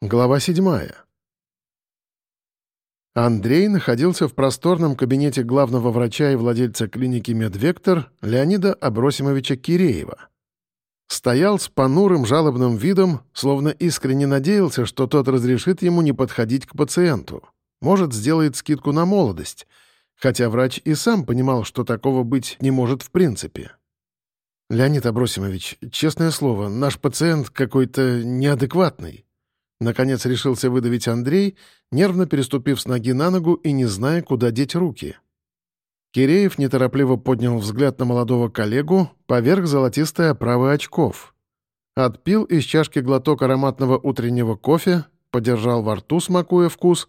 Глава седьмая. Андрей находился в просторном кабинете главного врача и владельца клиники «Медвектор» Леонида Абросимовича Киреева. Стоял с понурым жалобным видом, словно искренне надеялся, что тот разрешит ему не подходить к пациенту. Может, сделает скидку на молодость, хотя врач и сам понимал, что такого быть не может в принципе. «Леонид Абросимович, честное слово, наш пациент какой-то неадекватный», Наконец решился выдавить Андрей, нервно переступив с ноги на ногу и не зная, куда деть руки. Киреев неторопливо поднял взгляд на молодого коллегу поверх золотистой оправы очков. Отпил из чашки глоток ароматного утреннего кофе, подержал во рту, смакуя вкус,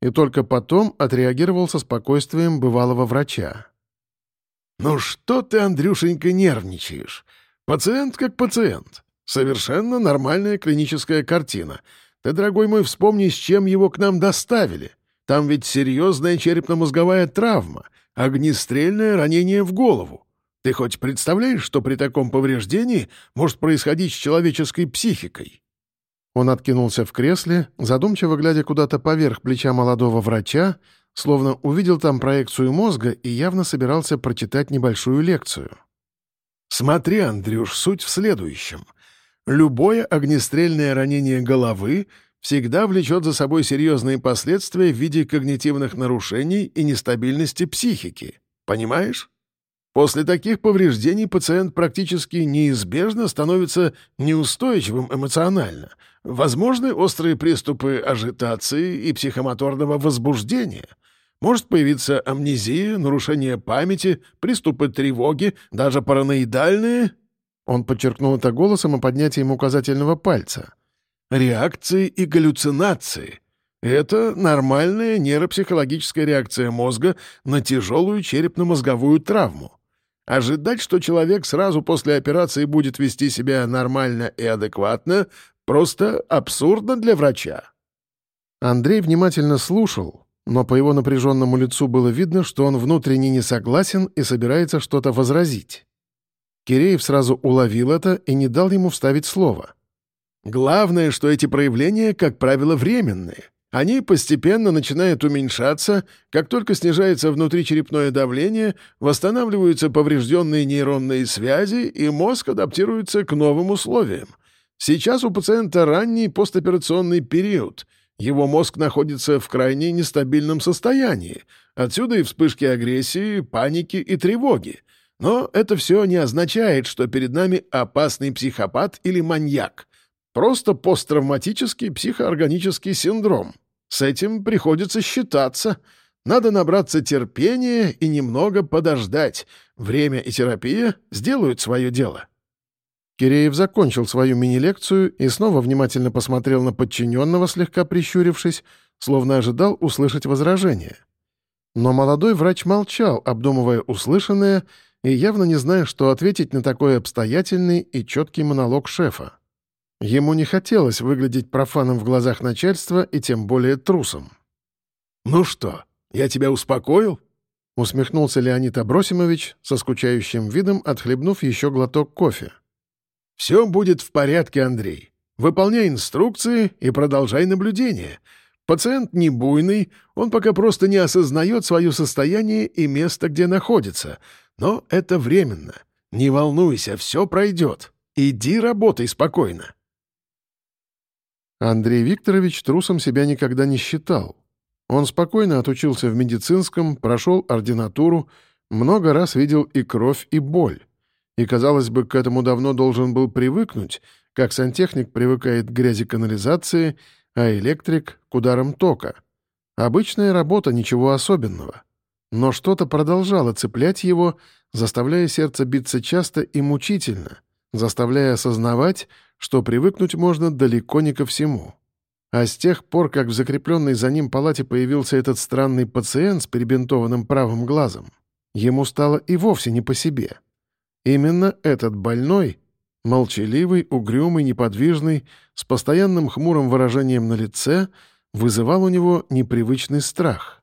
и только потом отреагировал со спокойствием бывалого врача. «Ну что ты, Андрюшенька, нервничаешь? Пациент как пациент. Совершенно нормальная клиническая картина — ты, дорогой мой, вспомни, с чем его к нам доставили. Там ведь серьезная черепно-мозговая травма, огнестрельное ранение в голову. Ты хоть представляешь, что при таком повреждении может происходить с человеческой психикой?» Он откинулся в кресле, задумчиво глядя куда-то поверх плеча молодого врача, словно увидел там проекцию мозга и явно собирался прочитать небольшую лекцию. «Смотри, Андрюш, суть в следующем. Любое огнестрельное ранение головы всегда влечет за собой серьезные последствия в виде когнитивных нарушений и нестабильности психики. Понимаешь? После таких повреждений пациент практически неизбежно становится неустойчивым эмоционально. Возможны острые приступы ажитации и психомоторного возбуждения. Может появиться амнезия, нарушение памяти, приступы тревоги, даже параноидальные он подчеркнул это голосом и поднятием указательного пальца. «Реакции и галлюцинации. Это нормальная нейропсихологическая реакция мозга на тяжелую черепно-мозговую травму. Ожидать, что человек сразу после операции будет вести себя нормально и адекватно, просто абсурдно для врача». Андрей внимательно слушал, но по его напряженному лицу было видно, что он внутренне не согласен и собирается что-то возразить. Киреев сразу уловил это и не дал ему вставить слово. «Главное, что эти проявления, как правило, временные. Они постепенно начинают уменьшаться, как только снижается внутричерепное давление, восстанавливаются поврежденные нейронные связи, и мозг адаптируется к новым условиям. Сейчас у пациента ранний постоперационный период. Его мозг находится в крайне нестабильном состоянии. Отсюда и вспышки агрессии, паники и тревоги. Но это все не означает, что перед нами опасный психопат или маньяк. Просто посттравматический психоорганический синдром. С этим приходится считаться. Надо набраться терпения и немного подождать. Время и терапия сделают свое дело. Киреев закончил свою мини-лекцию и снова внимательно посмотрел на подчиненного, слегка прищурившись, словно ожидал услышать возражение. Но молодой врач молчал, обдумывая услышанное — и явно не зная, что ответить на такой обстоятельный и четкий монолог шефа. Ему не хотелось выглядеть профаном в глазах начальства и тем более трусом. «Ну что, я тебя успокоил?» — усмехнулся Леонид Абросимович, со скучающим видом отхлебнув еще глоток кофе. «Все будет в порядке, Андрей. Выполняй инструкции и продолжай наблюдение. Пациент не буйный, он пока просто не осознает свое состояние и место, где находится — но это временно. Не волнуйся, все пройдет. Иди работай спокойно. Андрей Викторович трусом себя никогда не считал. Он спокойно отучился в медицинском, прошел ординатуру, много раз видел и кровь, и боль. И, казалось бы, к этому давно должен был привыкнуть, как сантехник привыкает к грязи канализации, а электрик — к ударам тока. Обычная работа, ничего особенного. Но что-то продолжало цеплять его, заставляя сердце биться часто и мучительно, заставляя осознавать, что привыкнуть можно далеко не ко всему. А с тех пор, как в закрепленной за ним палате появился этот странный пациент с перебинтованным правым глазом, ему стало и вовсе не по себе. Именно этот больной, молчаливый, угрюмый, неподвижный, с постоянным хмурым выражением на лице, вызывал у него непривычный страх.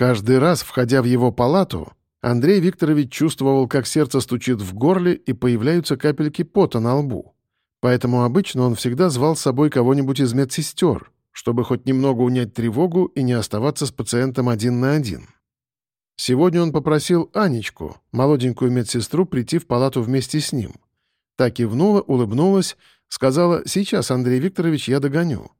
Каждый раз, входя в его палату, Андрей Викторович чувствовал, как сердце стучит в горле и появляются капельки пота на лбу. Поэтому обычно он всегда звал с собой кого-нибудь из медсестер, чтобы хоть немного унять тревогу и не оставаться с пациентом один на один. Сегодня он попросил Анечку, молоденькую медсестру, прийти в палату вместе с ним. Так кивнула, улыбнулась, сказала «Сейчас, Андрей Викторович, я догоню».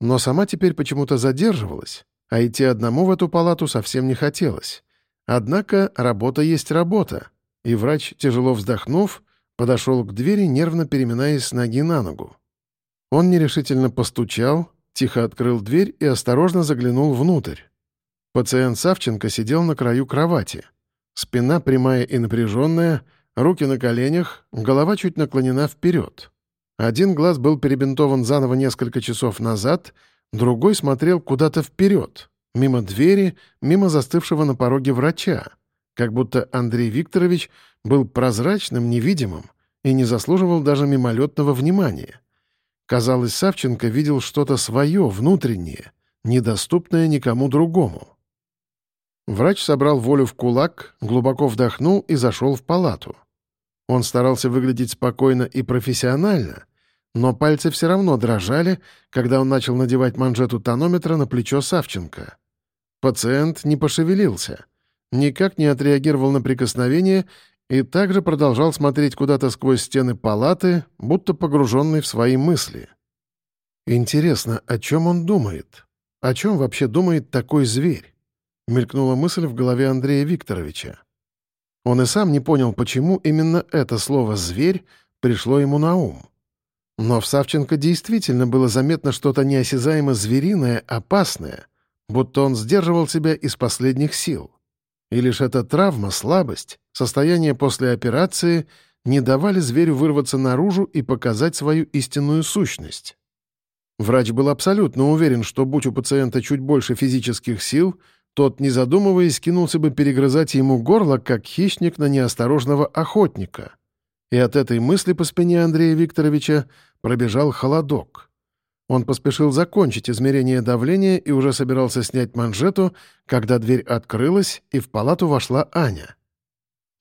Но сама теперь почему-то задерживалась, а идти одному в эту палату совсем не хотелось. Однако работа есть работа, и врач, тяжело вздохнув, подошел к двери, нервно переминаясь с ноги на ногу. Он нерешительно постучал, тихо открыл дверь и осторожно заглянул внутрь. Пациент Савченко сидел на краю кровати. Спина прямая и напряженная, руки на коленях, голова чуть наклонена вперед. Один глаз был перебинтован заново несколько часов назад, другой смотрел куда-то вперед, мимо двери, мимо застывшего на пороге врача, как будто Андрей Викторович был прозрачным, невидимым и не заслуживал даже мимолетного внимания. Казалось, Савченко видел что-то свое, внутреннее, недоступное никому другому. Врач собрал волю в кулак, глубоко вдохнул и зашел в палату. Он старался выглядеть спокойно и профессионально, но пальцы все равно дрожали, когда он начал надевать манжету тонометра на плечо Савченко. Пациент не пошевелился, никак не отреагировал на прикосновение и также продолжал смотреть куда-то сквозь стены палаты, будто погруженный в свои мысли. «Интересно, о чем он думает? О чем вообще думает такой зверь?» — мелькнула мысль в голове Андрея Викторовича. Он и сам не понял, почему именно это слово «зверь» пришло ему на ум. Но в Савченко действительно было заметно что-то неосязаемо звериное, опасное, будто он сдерживал себя из последних сил. И лишь эта травма, слабость, состояние после операции не давали зверю вырваться наружу и показать свою истинную сущность. Врач был абсолютно уверен, что будь у пациента чуть больше физических сил — тот, не задумываясь, кинулся бы перегрызать ему горло, как хищник на неосторожного охотника. И от этой мысли по спине Андрея Викторовича пробежал холодок. Он поспешил закончить измерение давления и уже собирался снять манжету, когда дверь открылась, и в палату вошла Аня.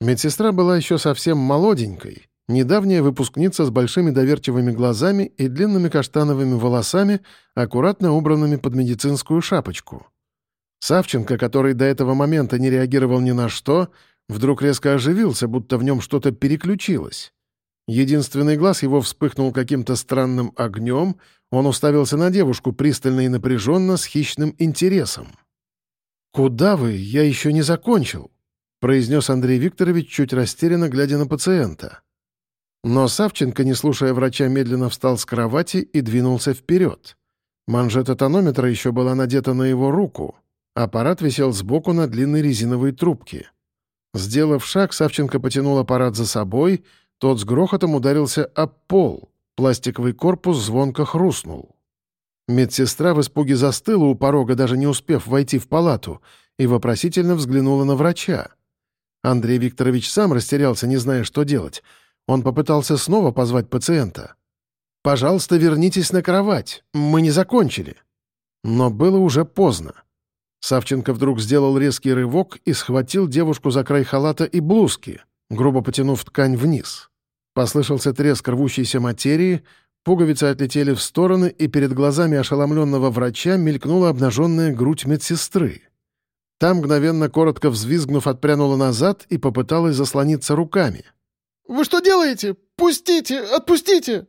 Медсестра была еще совсем молоденькой, недавняя выпускница с большими доверчивыми глазами и длинными каштановыми волосами, аккуратно убранными под медицинскую шапочку. Савченко, который до этого момента не реагировал ни на что, вдруг резко оживился, будто в нем что-то переключилось. Единственный глаз его вспыхнул каким-то странным огнем, он уставился на девушку пристально и напряженно с хищным интересом. «Куда вы? Я еще не закончил», — произнес Андрей Викторович, чуть растерянно глядя на пациента. Но Савченко, не слушая врача, медленно встал с кровати и двинулся вперед. Манжета тонометра еще была надета на его руку. Аппарат висел сбоку на длинной резиновой трубке. Сделав шаг, Савченко потянул аппарат за собой, тот с грохотом ударился об пол, пластиковый корпус звонко хрустнул. Медсестра в испуге застыла у порога, даже не успев войти в палату, и вопросительно взглянула на врача. Андрей Викторович сам растерялся, не зная, что делать. Он попытался снова позвать пациента. «Пожалуйста, вернитесь на кровать. Мы не закончили». Но было уже поздно. Савченко вдруг сделал резкий рывок и схватил девушку за край халата и блузки, грубо потянув ткань вниз. Послышался треск рвущейся материи, пуговицы отлетели в стороны, и перед глазами ошеломленного врача мелькнула обнаженная грудь медсестры. Та, мгновенно коротко взвизгнув, отпрянула назад и попыталась заслониться руками. «Вы что делаете? Пустите! Отпустите!»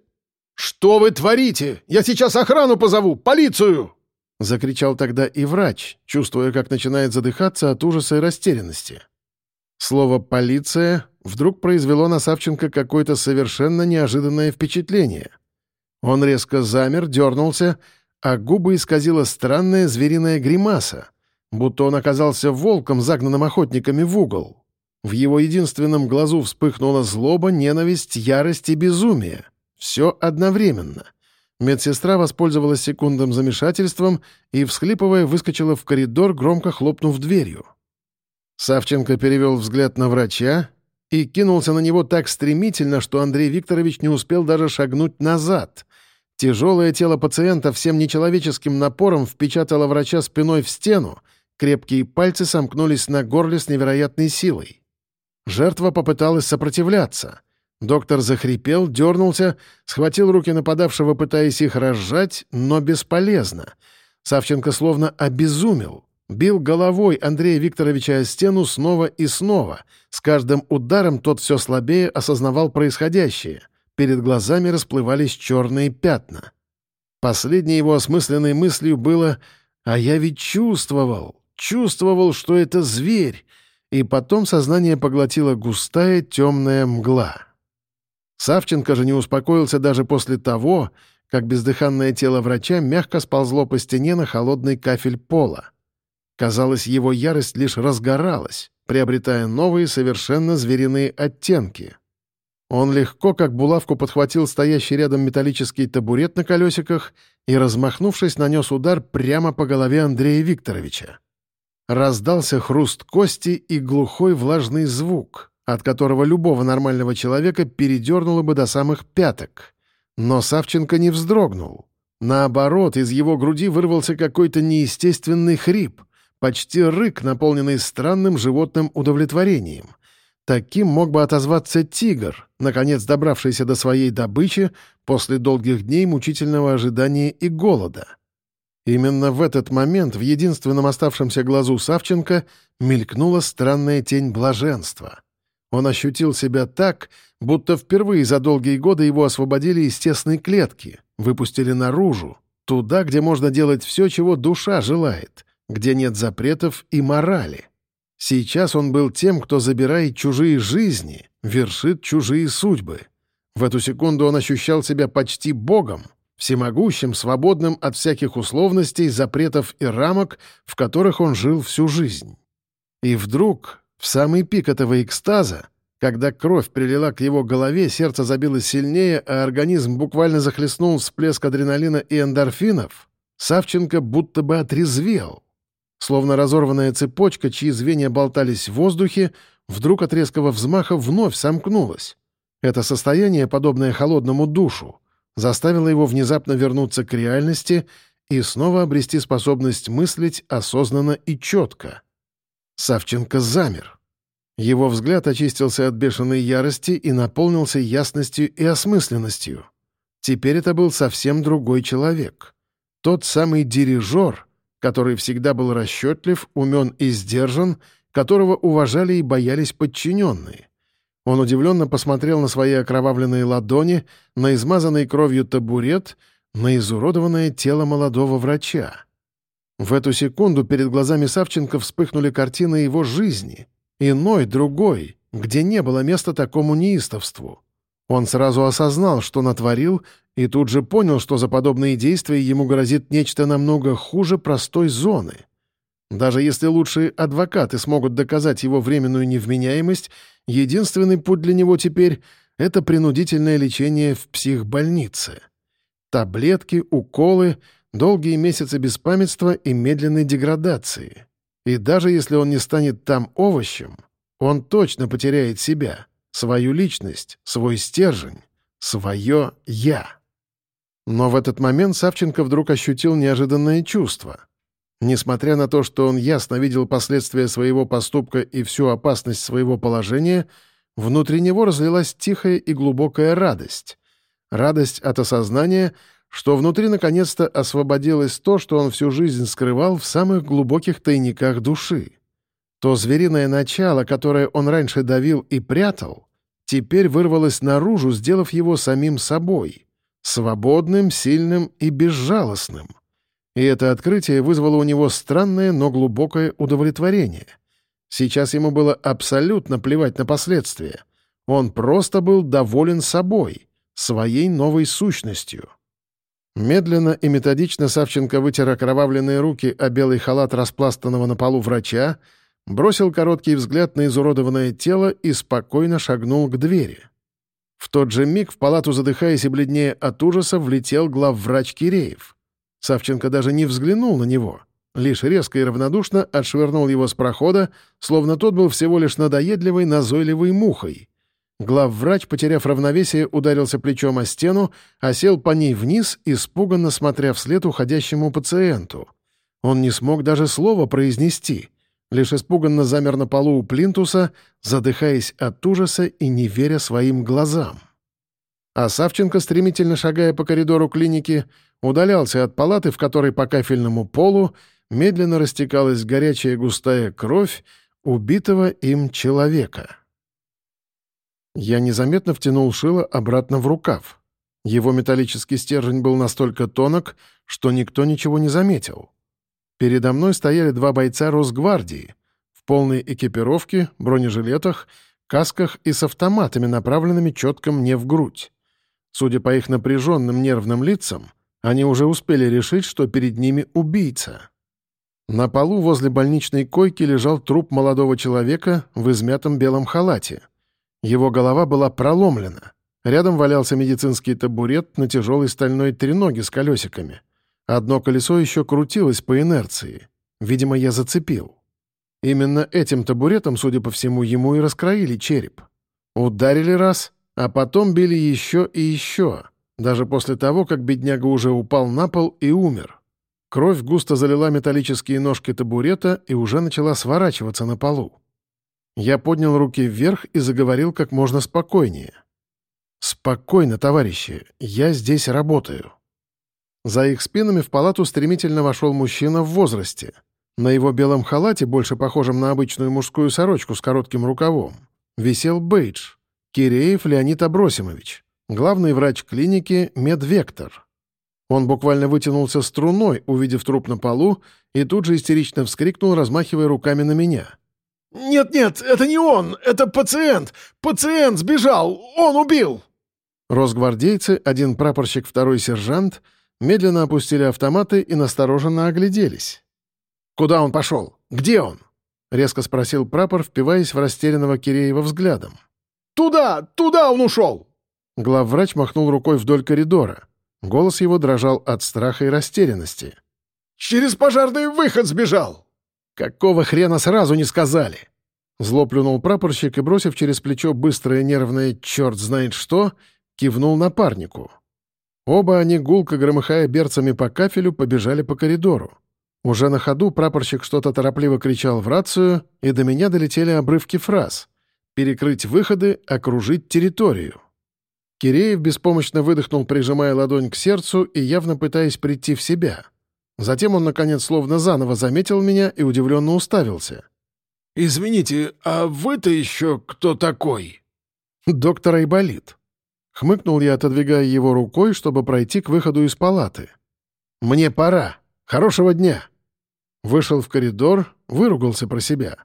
«Что вы творите? Я сейчас охрану позову! Полицию!» Закричал тогда и врач, чувствуя, как начинает задыхаться от ужаса и растерянности. Слово «полиция» вдруг произвело на Савченко какое-то совершенно неожиданное впечатление. Он резко замер, дернулся, а губы исказила странная звериная гримаса, будто он оказался волком, загнанным охотниками в угол. В его единственном глазу вспыхнула злоба, ненависть, ярость и безумие. Все одновременно — Медсестра воспользовалась секундным замешательством и, всхлипывая, выскочила в коридор, громко хлопнув дверью. Савченко перевел взгляд на врача и кинулся на него так стремительно, что Андрей Викторович не успел даже шагнуть назад. Тяжелое тело пациента всем нечеловеческим напором впечатало врача спиной в стену, крепкие пальцы сомкнулись на горле с невероятной силой. Жертва попыталась сопротивляться — Доктор захрипел, дернулся, схватил руки нападавшего, пытаясь их разжать, но бесполезно. Савченко словно обезумел. Бил головой Андрея Викторовича о стену снова и снова. С каждым ударом тот все слабее осознавал происходящее. Перед глазами расплывались черные пятна. Последней его осмысленной мыслью было «А я ведь чувствовал, чувствовал, что это зверь!» И потом сознание поглотила густая темная мгла. Савченко же не успокоился даже после того, как бездыханное тело врача мягко сползло по стене на холодный кафель пола. Казалось, его ярость лишь разгоралась, приобретая новые совершенно звериные оттенки. Он легко, как булавку, подхватил стоящий рядом металлический табурет на колесиках и, размахнувшись, нанес удар прямо по голове Андрея Викторовича. Раздался хруст кости и глухой влажный звук — от которого любого нормального человека передернуло бы до самых пяток. Но Савченко не вздрогнул. Наоборот, из его груди вырвался какой-то неестественный хрип, почти рык, наполненный странным животным удовлетворением. Таким мог бы отозваться тигр, наконец добравшийся до своей добычи после долгих дней мучительного ожидания и голода. Именно в этот момент в единственном оставшемся глазу Савченко мелькнула странная тень блаженства — он ощутил себя так, будто впервые за долгие годы его освободили из тесной клетки, выпустили наружу, туда, где можно делать все, чего душа желает, где нет запретов и морали. Сейчас он был тем, кто забирает чужие жизни, вершит чужие судьбы. В эту секунду он ощущал себя почти богом, всемогущим, свободным от всяких условностей, запретов и рамок, в которых он жил всю жизнь. И вдруг в самый пик этого экстаза, когда кровь прилила к его голове, сердце забилось сильнее, а организм буквально захлестнул всплеск адреналина и эндорфинов, Савченко будто бы отрезвел. Словно разорванная цепочка, чьи звенья болтались в воздухе, вдруг от резкого взмаха вновь сомкнулась. Это состояние, подобное холодному душу, заставило его внезапно вернуться к реальности и снова обрести способность мыслить осознанно и четко. Савченко замер. Его взгляд очистился от бешеной ярости и наполнился ясностью и осмысленностью. Теперь это был совсем другой человек. Тот самый дирижер, который всегда был расчетлив, умен и сдержан, которого уважали и боялись подчиненные. Он удивленно посмотрел на свои окровавленные ладони, на измазанный кровью табурет, на изуродованное тело молодого врача. В эту секунду перед глазами Савченко вспыхнули картины его жизни. Иной, другой, где не было места такому неистовству. Он сразу осознал, что натворил, и тут же понял, что за подобные действия ему грозит нечто намного хуже простой зоны. Даже если лучшие адвокаты смогут доказать его временную невменяемость, единственный путь для него теперь — это принудительное лечение в психбольнице. Таблетки, уколы — долгие месяцы беспамятства и медленной деградации. И даже если он не станет там овощем, он точно потеряет себя, свою личность, свой стержень, свое «я». Но в этот момент Савченко вдруг ощутил неожиданное чувство. Несмотря на то, что он ясно видел последствия своего поступка и всю опасность своего положения, внутри него разлилась тихая и глубокая радость. Радость от осознания — что внутри наконец-то освободилось то, что он всю жизнь скрывал в самых глубоких тайниках души. То звериное начало, которое он раньше давил и прятал, теперь вырвалось наружу, сделав его самим собой, свободным, сильным и безжалостным. И это открытие вызвало у него странное, но глубокое удовлетворение. Сейчас ему было абсолютно плевать на последствия. Он просто был доволен собой, своей новой сущностью. Медленно и методично Савченко вытер окровавленные руки о белый халат распластанного на полу врача, бросил короткий взгляд на изуродованное тело и спокойно шагнул к двери. В тот же миг в палату, задыхаясь и бледнее от ужаса, влетел главврач Киреев. Савченко даже не взглянул на него, лишь резко и равнодушно отшвырнул его с прохода, словно тот был всего лишь надоедливой, назойливой мухой — Главврач, потеряв равновесие, ударился плечом о стену, а сел по ней вниз, испуганно смотря вслед уходящему пациенту. Он не смог даже слова произнести. лишь испуганно замер на полу у плинтуса, задыхаясь от ужаса и не веря своим глазам. А Савченко, стремительно шагая по коридору клиники, удалялся от палаты, в которой по кафельному полу медленно растекалась горячая густая кровь убитого им человека. Я незаметно втянул шило обратно в рукав. Его металлический стержень был настолько тонок, что никто ничего не заметил. Передо мной стояли два бойца Росгвардии в полной экипировке, бронежилетах, касках и с автоматами, направленными четко мне в грудь. Судя по их напряженным нервным лицам, они уже успели решить, что перед ними убийца. На полу возле больничной койки лежал труп молодого человека в измятом белом халате. Его голова была проломлена. Рядом валялся медицинский табурет на тяжелой стальной треноге с колесиками. Одно колесо еще крутилось по инерции. Видимо, я зацепил. Именно этим табуретом, судя по всему, ему и раскроили череп. Ударили раз, а потом били еще и еще, даже после того, как бедняга уже упал на пол и умер. Кровь густо залила металлические ножки табурета и уже начала сворачиваться на полу. Я поднял руки вверх и заговорил как можно спокойнее. «Спокойно, товарищи, я здесь работаю». За их спинами в палату стремительно вошел мужчина в возрасте. На его белом халате, больше похожем на обычную мужскую сорочку с коротким рукавом, висел бейдж — Киреев Леонид Абросимович, главный врач клиники «Медвектор». Он буквально вытянулся струной, увидев труп на полу, и тут же истерично вскрикнул, размахивая руками на меня. «Нет-нет, это не он! Это пациент! Пациент сбежал! Он убил!» Росгвардейцы, один прапорщик, второй сержант, медленно опустили автоматы и настороженно огляделись. «Куда он пошел? Где он?» — резко спросил прапор, впиваясь в растерянного Киреева взглядом. «Туда! Туда он ушел!» Главврач махнул рукой вдоль коридора. Голос его дрожал от страха и растерянности. «Через пожарный выход сбежал!» «Какого хрена сразу не сказали?» Зло плюнул прапорщик и, бросив через плечо быстрое нервное «черт знает что», кивнул напарнику. Оба они, гулко громыхая берцами по кафелю, побежали по коридору. Уже на ходу прапорщик что-то торопливо кричал в рацию, и до меня долетели обрывки фраз «перекрыть выходы, окружить территорию». Киреев беспомощно выдохнул, прижимая ладонь к сердцу и явно пытаясь прийти в себя. Затем он, наконец, словно заново заметил меня и удивленно уставился. «Извините, а вы-то еще кто такой?» «Доктор Айболит». Хмыкнул я, отодвигая его рукой, чтобы пройти к выходу из палаты. «Мне пора. Хорошего дня!» Вышел в коридор, выругался про себя.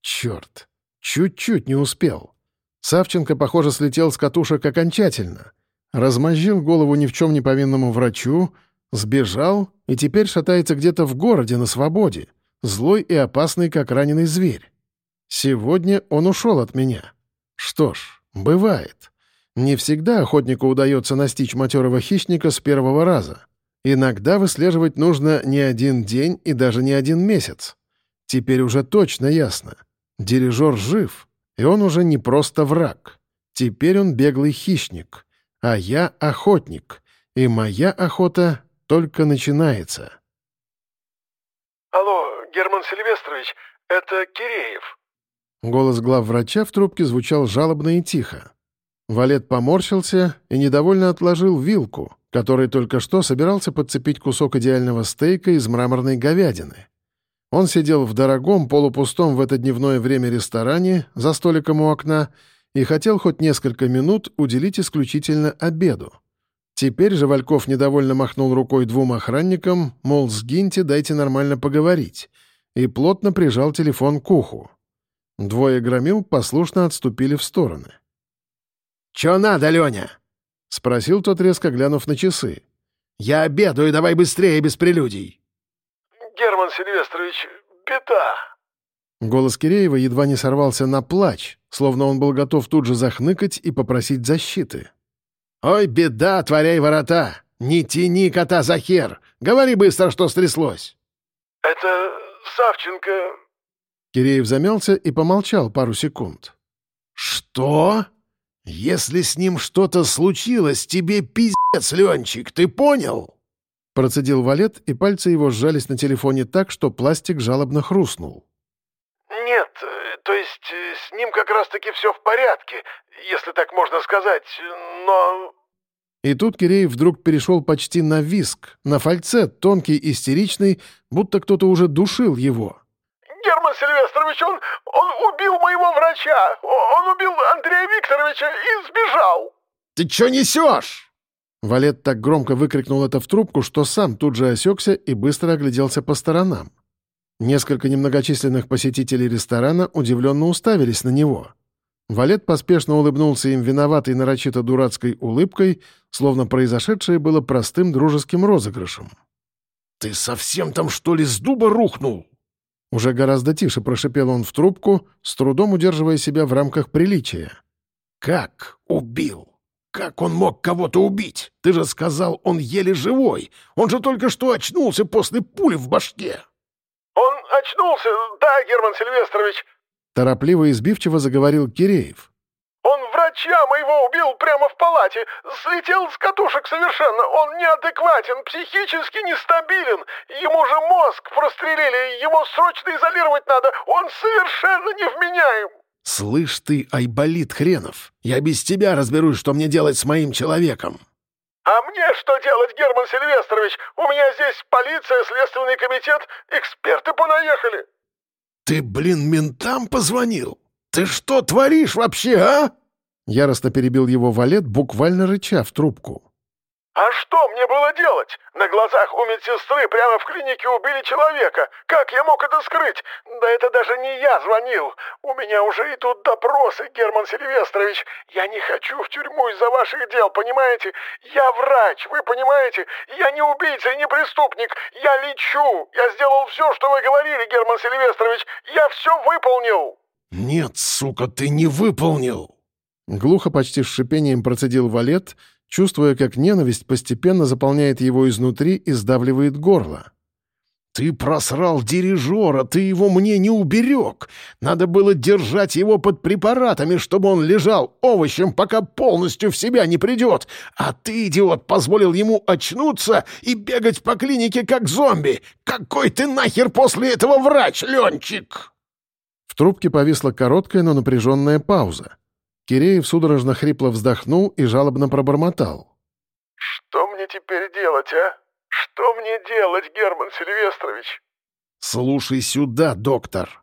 «Черт! Чуть-чуть не успел!» Савченко, похоже, слетел с катушек окончательно. Размозжил голову ни в чем не повинному врачу, сбежал и теперь шатается где-то в городе на свободе, злой и опасный, как раненый зверь. Сегодня он ушел от меня. Что ж, бывает. Не всегда охотнику удается настичь матерого хищника с первого раза. Иногда выслеживать нужно не один день и даже не один месяц. Теперь уже точно ясно. Дирижер жив, и он уже не просто враг. Теперь он беглый хищник, а я охотник, и моя охота только начинается. «Алло, Герман Сильвестрович, это Киреев». Голос главврача в трубке звучал жалобно и тихо. Валет поморщился и недовольно отложил вилку, который только что собирался подцепить кусок идеального стейка из мраморной говядины. Он сидел в дорогом, полупустом в это дневное время ресторане за столиком у окна и хотел хоть несколько минут уделить исключительно обеду. Теперь же Вальков недовольно махнул рукой двум охранникам, мол, сгиньте, дайте нормально поговорить, и плотно прижал телефон к уху. Двое громил послушно отступили в стороны. «Чё надо, Лёня?» — спросил тот, резко глянув на часы. «Я обедаю, давай быстрее, без прелюдий». «Герман Сильвестрович, беда!» Голос Киреева едва не сорвался на плач, словно он был готов тут же захныкать и попросить защиты. «Ой, беда, творяй ворота! Не тяни кота за хер! Говори быстро, что стряслось!» «Это Савченко...» Киреев замялся и помолчал пару секунд. «Что? Если с ним что-то случилось, тебе пиздец, Ленчик, ты понял?» Процедил валет, и пальцы его сжались на телефоне так, что пластик жалобно хрустнул. э, то есть э, с ним как раз-таки все в порядке, если так можно сказать, но...» И тут Киреев вдруг перешел почти на виск, на фальцет, тонкий, истеричный, будто кто-то уже душил его. «Герман Сильвестрович, он, он убил моего врача! Он убил Андрея Викторовича и сбежал!» «Ты что несешь?» Валет так громко выкрикнул это в трубку, что сам тут же осекся и быстро огляделся по сторонам. Несколько немногочисленных посетителей ресторана удивленно уставились на него. Валет поспешно улыбнулся им виноватой нарочито дурацкой улыбкой, словно произошедшее было простым дружеским розыгрышем. «Ты совсем там, что ли, с дуба рухнул?» Уже гораздо тише прошипел он в трубку, с трудом удерживая себя в рамках приличия. «Как убил? Как он мог кого-то убить? Ты же сказал, он еле живой. Он же только что очнулся после пули в башке». «Он очнулся, да, Герман Сильвестрович?» Торопливо и избивчиво заговорил Киреев. «Он врача моего убил прямо в палате. Слетел с катушек совершенно. Он неадекватен, психически нестабилен. Ему же мозг прострелили, его срочно изолировать надо. Он совершенно невменяем». «Слышь ты, Айболит Хренов, я без тебя разберусь, что мне делать с моим человеком». «А мне что делать, Герман Сильвестрович? У меня здесь полиция, следственный комитет, эксперты понаехали». «Ты, блин, ментам позвонил? Ты что творишь вообще, а?» Яростно перебил его валет, буквально рыча в трубку. «А что мне было делать? На глазах у медсестры прямо в клинике убили человека. Как я мог это скрыть? Да это даже не я звонил. У меня уже идут допросы, Герман Сильвестрович. Я не хочу в тюрьму из-за ваших дел, понимаете? Я врач, вы понимаете? Я не убийца и не преступник. Я лечу. Я сделал все, что вы говорили, Герман Сильвестрович. Я все выполнил». «Нет, сука, ты не выполнил!» Глухо, почти с шипением процедил валет, чувствуя, как ненависть постепенно заполняет его изнутри и сдавливает горло. «Ты просрал дирижера, ты его мне не уберег. Надо было держать его под препаратами, чтобы он лежал овощем, пока полностью в себя не придет. А ты, идиот, позволил ему очнуться и бегать по клинике как зомби. Какой ты нахер после этого врач, Ленчик?» В трубке повисла короткая, но напряженная пауза. Киреев судорожно хрипло вздохнул и жалобно пробормотал. «Что мне теперь делать, а? Что мне делать, Герман Сильвестрович?» «Слушай сюда, доктор!»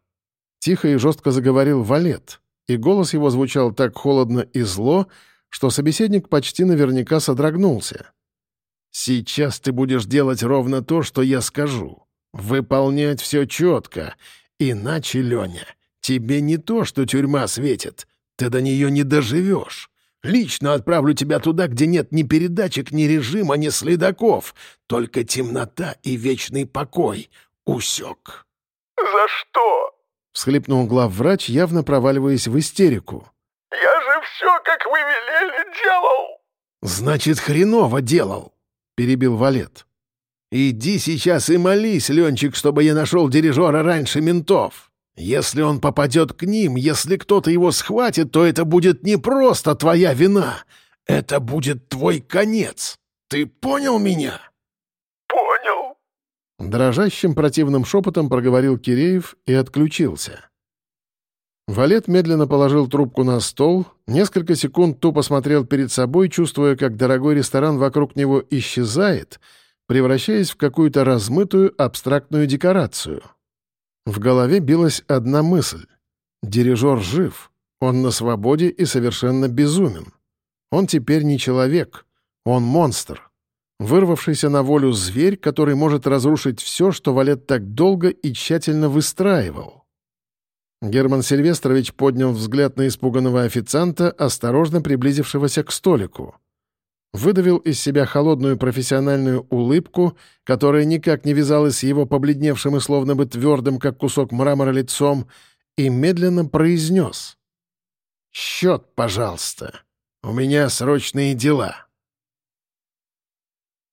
Тихо и жестко заговорил Валет, и голос его звучал так холодно и зло, что собеседник почти наверняка содрогнулся. «Сейчас ты будешь делать ровно то, что я скажу. Выполнять все четко. Иначе, Леня, тебе не то, что тюрьма светит, ты до нее не доживешь. Лично отправлю тебя туда, где нет ни передатчик, ни режима, ни следаков. Только темнота и вечный покой. Усек. «За что?» — всхлипнул главврач, явно проваливаясь в истерику. «Я же все, как вы велели, делал!» «Значит, хреново делал!» — перебил Валет. «Иди сейчас и молись, Ленчик, чтобы я нашел дирижера раньше ментов!» Если он попадет к ним, если кто-то его схватит, то это будет не просто твоя вина. Это будет твой конец. Ты понял меня?» «Понял». Дрожащим противным шепотом проговорил Киреев и отключился. Валет медленно положил трубку на стол, несколько секунд тупо смотрел перед собой, чувствуя, как дорогой ресторан вокруг него исчезает, превращаясь в какую-то размытую абстрактную декорацию — в голове билась одна мысль. Дирижер жив, он на свободе и совершенно безумен. Он теперь не человек, он монстр. Вырвавшийся на волю зверь, который может разрушить все, что Валет так долго и тщательно выстраивал. Герман Сильвестрович поднял взгляд на испуганного официанта, осторожно приблизившегося к столику выдавил из себя холодную профессиональную улыбку, которая никак не вязалась с его побледневшим и словно бы твердым, как кусок мрамора, лицом, и медленно произнес. «Счет, пожалуйста. У меня срочные дела».